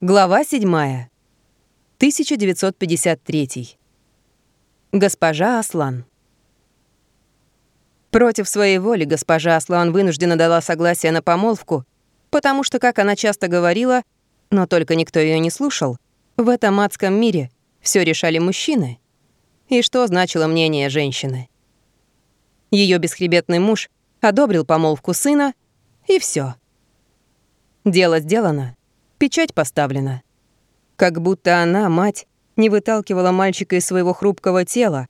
Глава 7. 1953. Госпожа Аслан. Против своей воли госпожа Аслан вынуждена дала согласие на помолвку, потому что, как она часто говорила, но только никто ее не слушал, в этом адском мире все решали мужчины. И что значило мнение женщины? Ее бесхребетный муж одобрил помолвку сына, и все. Дело сделано, печать поставлена. Как будто она, мать, не выталкивала мальчика из своего хрупкого тела,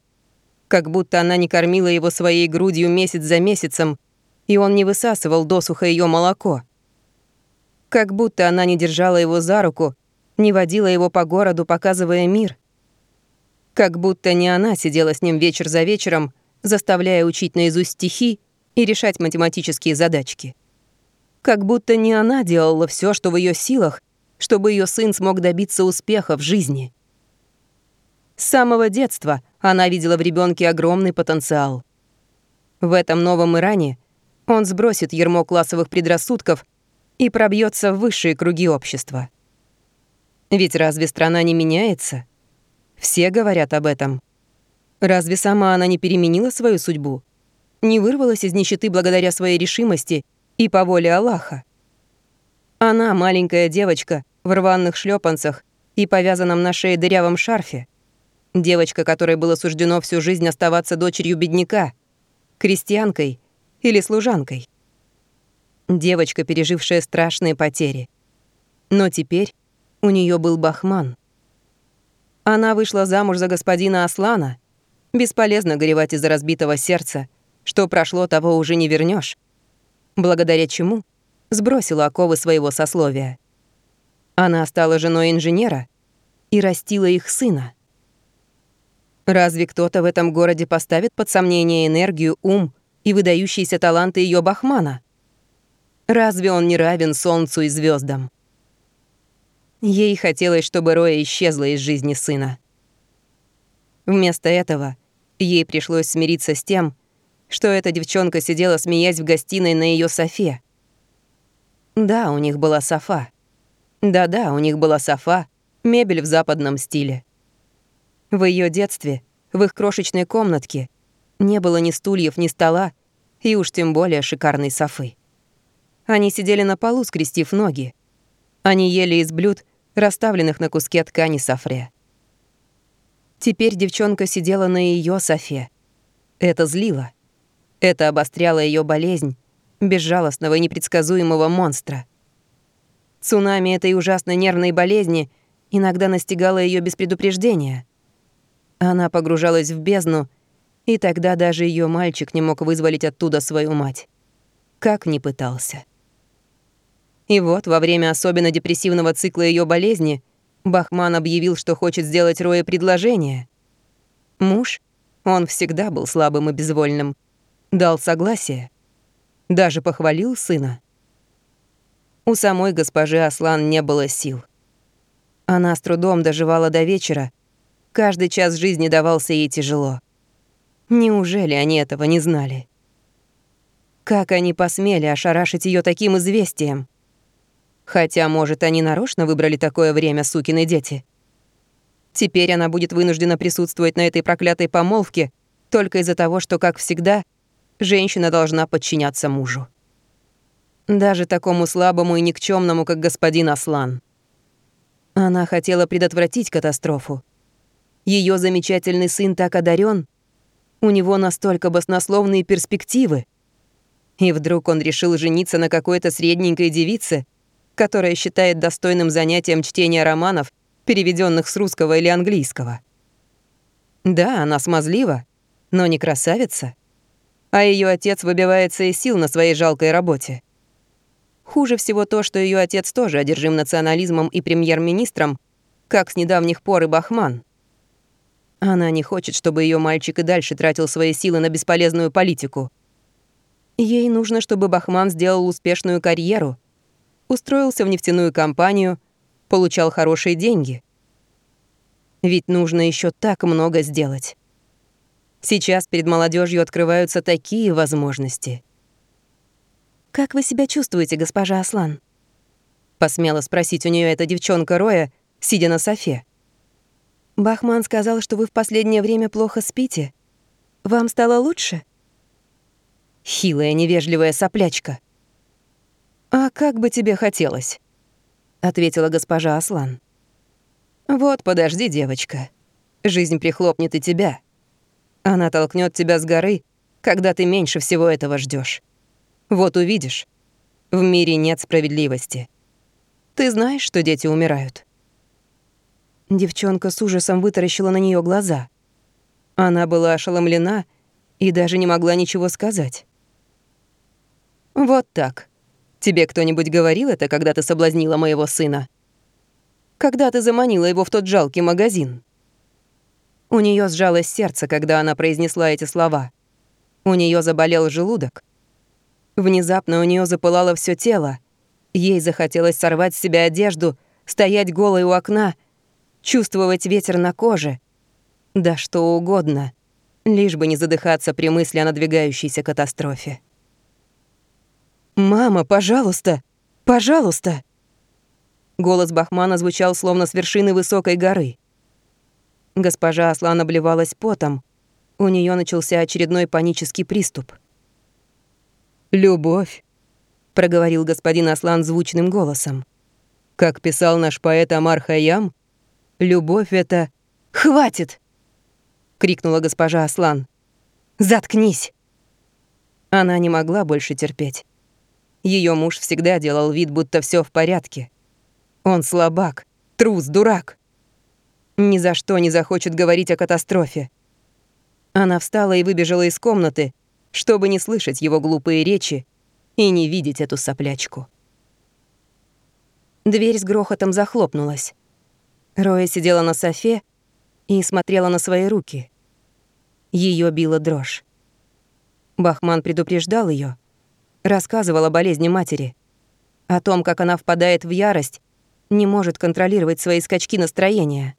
как будто она не кормила его своей грудью месяц за месяцем, и он не высасывал досуха ее молоко. Как будто она не держала его за руку, не водила его по городу, показывая мир. Как будто не она сидела с ним вечер за вечером, заставляя учить наизусть стихи и решать математические задачки. Как будто не она делала все, что в ее силах, чтобы ее сын смог добиться успеха в жизни. С самого детства она видела в ребенке огромный потенциал. В этом новом Иране он сбросит ермо классовых предрассудков и пробьется в высшие круги общества. Ведь разве страна не меняется? Все говорят об этом. Разве сама она не переменила свою судьбу? Не вырвалась из нищеты благодаря своей решимости и по воле Аллаха? Она, маленькая девочка, в рваных шлепанцах и повязанном на шее дырявом шарфе, Девочка, которой было суждено всю жизнь оставаться дочерью бедняка, крестьянкой или служанкой. Девочка, пережившая страшные потери. Но теперь у нее был Бахман. Она вышла замуж за господина Аслана. Бесполезно горевать из-за разбитого сердца, что прошло, того уже не вернешь. Благодаря чему сбросила оковы своего сословия. Она стала женой инженера и растила их сына. Разве кто-то в этом городе поставит под сомнение энергию, ум и выдающиеся таланты ее Бахмана? Разве он не равен солнцу и звездам? Ей хотелось, чтобы Роя исчезла из жизни сына. Вместо этого ей пришлось смириться с тем, что эта девчонка сидела, смеясь в гостиной на ее софе. Да, у них была софа. Да-да, у них была софа, мебель в западном стиле. В ее детстве, в их крошечной комнатке, не было ни стульев, ни стола, и уж тем более шикарной софы. Они сидели на полу, скрестив ноги. Они ели из блюд, расставленных на куске ткани софре. Теперь девчонка сидела на ее софе. Это злило. Это обостряло ее болезнь, безжалостного и непредсказуемого монстра. Цунами этой ужасной нервной болезни иногда настигало ее без предупреждения. Она погружалась в бездну, и тогда даже ее мальчик не мог вызволить оттуда свою мать. Как ни пытался. И вот, во время особенно депрессивного цикла ее болезни, Бахман объявил, что хочет сделать Рое предложение. Муж, он всегда был слабым и безвольным, дал согласие. Даже похвалил сына. У самой госпожи Аслан не было сил. Она с трудом доживала до вечера, Каждый час жизни давался ей тяжело. Неужели они этого не знали? Как они посмели ошарашить ее таким известием? Хотя, может, они нарочно выбрали такое время, сукины дети. Теперь она будет вынуждена присутствовать на этой проклятой помолвке только из-за того, что, как всегда, женщина должна подчиняться мужу. Даже такому слабому и никчемному, как господин Аслан. Она хотела предотвратить катастрофу. Ее замечательный сын так одарен, у него настолько баснословные перспективы. И вдруг он решил жениться на какой-то средненькой девице, которая считает достойным занятием чтения романов, переведенных с русского или английского. Да, она смазлива, но не красавица. А ее отец выбивается из сил на своей жалкой работе. Хуже всего то, что ее отец тоже одержим национализмом и премьер-министром, как с недавних пор и Бахман. Она не хочет, чтобы ее мальчик и дальше тратил свои силы на бесполезную политику. Ей нужно, чтобы Бахман сделал успешную карьеру, устроился в нефтяную компанию, получал хорошие деньги. Ведь нужно еще так много сделать. Сейчас перед молодежью открываются такие возможности. «Как вы себя чувствуете, госпожа Аслан?» Посмела спросить у нее эта девчонка Роя, сидя на софе. «Бахман сказал, что вы в последнее время плохо спите. Вам стало лучше?» Хилая, невежливая соплячка. «А как бы тебе хотелось?» — ответила госпожа Аслан. «Вот, подожди, девочка. Жизнь прихлопнет и тебя. Она толкнет тебя с горы, когда ты меньше всего этого ждешь. Вот увидишь, в мире нет справедливости. Ты знаешь, что дети умирают?» Девчонка с ужасом вытаращила на нее глаза. Она была ошеломлена и даже не могла ничего сказать. «Вот так. Тебе кто-нибудь говорил это, когда ты соблазнила моего сына? Когда ты заманила его в тот жалкий магазин?» У нее сжалось сердце, когда она произнесла эти слова. У нее заболел желудок. Внезапно у нее запылало все тело. Ей захотелось сорвать с себя одежду, стоять голой у окна, чувствовать ветер на коже. Да что угодно, лишь бы не задыхаться при мысли о надвигающейся катастрофе. «Мама, пожалуйста! Пожалуйста!» Голос Бахмана звучал словно с вершины высокой горы. Госпожа Аслан обливалась потом. У нее начался очередной панический приступ. «Любовь», — проговорил господин Аслан звучным голосом. «Как писал наш поэт Амар Хаям, любовь — это...» «Хватит!» — крикнула госпожа Аслан. «Заткнись!» Она не могла больше терпеть. Ее муж всегда делал вид, будто все в порядке. Он слабак, трус, дурак ни за что не захочет говорить о катастрофе. Она встала и выбежала из комнаты, чтобы не слышать его глупые речи и не видеть эту соплячку. Дверь с грохотом захлопнулась. Роя сидела на софе и смотрела на свои руки. Ее била дрожь. Бахман предупреждал ее, рассказывал о болезни матери, о том, как она впадает в ярость, не может контролировать свои скачки настроения.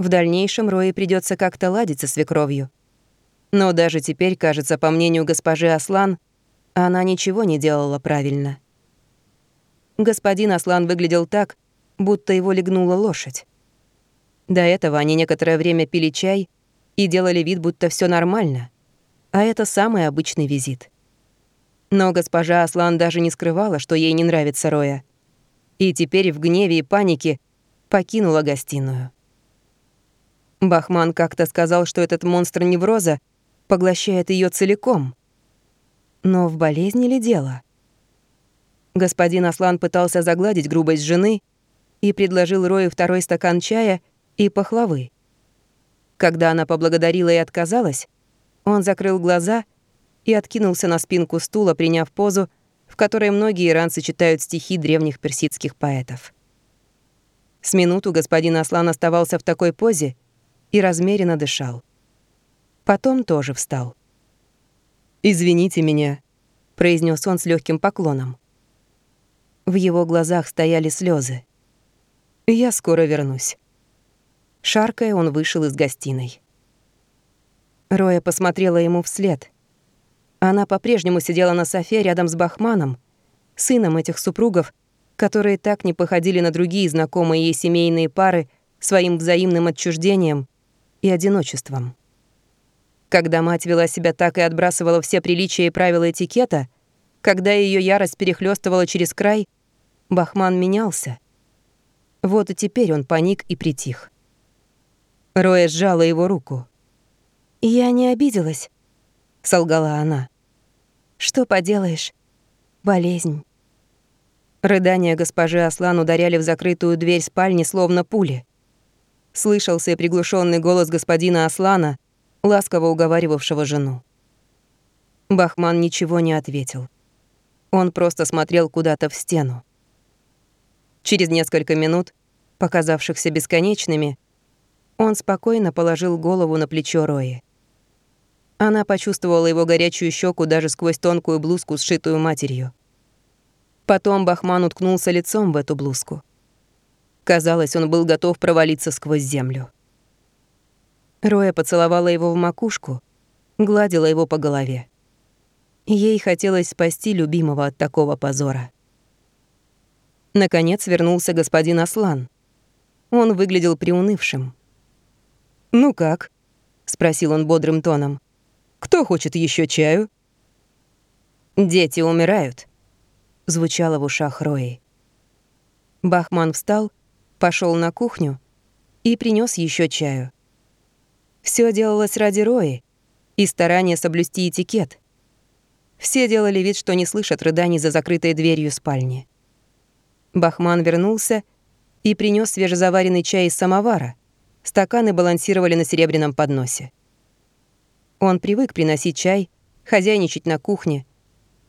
В дальнейшем Рои придется как-то ладить со свекровью. Но даже теперь, кажется, по мнению госпожи Аслан, она ничего не делала правильно. Господин Аслан выглядел так, будто его легнула лошадь. До этого они некоторое время пили чай и делали вид, будто все нормально. А это самый обычный визит. Но госпожа Аслан даже не скрывала, что ей не нравится Роя. И теперь в гневе и панике покинула гостиную. Бахман как-то сказал, что этот монстр невроза поглощает ее целиком. Но в болезни ли дело? Господин Аслан пытался загладить грубость жены и предложил Рою второй стакан чая и пахлавы. Когда она поблагодарила и отказалась, он закрыл глаза и откинулся на спинку стула, приняв позу, в которой многие иранцы читают стихи древних персидских поэтов. С минуту господин Аслан оставался в такой позе, и размеренно дышал. Потом тоже встал. «Извините меня», — произнес он с легким поклоном. В его глазах стояли слезы. «Я скоро вернусь». Шаркая, он вышел из гостиной. Роя посмотрела ему вслед. Она по-прежнему сидела на софе рядом с Бахманом, сыном этих супругов, которые так не походили на другие знакомые ей семейные пары своим взаимным отчуждением и одиночеством. Когда мать вела себя так и отбрасывала все приличия и правила этикета, когда ее ярость перехлестывала через край, Бахман менялся. Вот и теперь он паник и притих. Роя сжала его руку. «Я не обиделась», — солгала она. «Что поделаешь? Болезнь». Рыдания госпожи Аслан ударяли в закрытую дверь спальни, словно пули слышался приглушенный голос господина Аслана, ласково уговаривавшего жену. Бахман ничего не ответил. Он просто смотрел куда-то в стену. Через несколько минут, показавшихся бесконечными, он спокойно положил голову на плечо Рои. Она почувствовала его горячую щеку даже сквозь тонкую блузку, сшитую матерью. Потом Бахман уткнулся лицом в эту блузку. Казалось, он был готов провалиться сквозь землю. Роя поцеловала его в макушку, гладила его по голове. Ей хотелось спасти любимого от такого позора. Наконец вернулся господин Аслан. Он выглядел приунывшим. «Ну как?» — спросил он бодрым тоном. «Кто хочет еще чаю?» «Дети умирают», — звучало в ушах Рои. Бахман встал, пошел на кухню и принес еще чаю. Все делалось ради Рои и старания соблюсти этикет. Все делали вид, что не слышат рыданий за закрытой дверью спальни. Бахман вернулся и принес свежезаваренный чай из самовара. Стаканы балансировали на серебряном подносе. Он привык приносить чай, хозяйничать на кухне,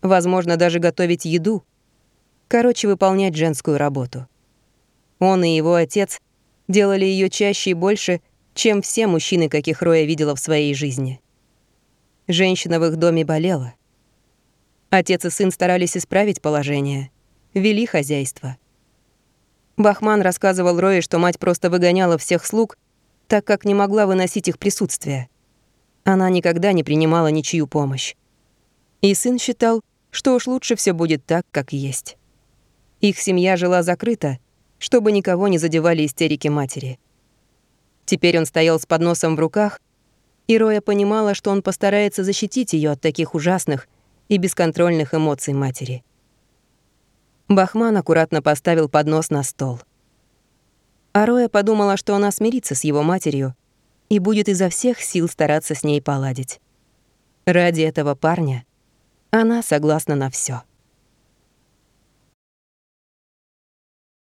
возможно, даже готовить еду. Короче, выполнять женскую работу. Он и его отец делали ее чаще и больше, чем все мужчины, каких Роя видела в своей жизни. Женщина в их доме болела. Отец и сын старались исправить положение, вели хозяйство. Бахман рассказывал Рое, что мать просто выгоняла всех слуг, так как не могла выносить их присутствие. Она никогда не принимала ничью помощь. И сын считал, что уж лучше все будет так, как есть. Их семья жила закрыта, чтобы никого не задевали истерики матери. Теперь он стоял с подносом в руках, и Роя понимала, что он постарается защитить ее от таких ужасных и бесконтрольных эмоций матери. Бахман аккуратно поставил поднос на стол. А Роя подумала, что она смирится с его матерью и будет изо всех сил стараться с ней поладить. Ради этого парня она согласна на все.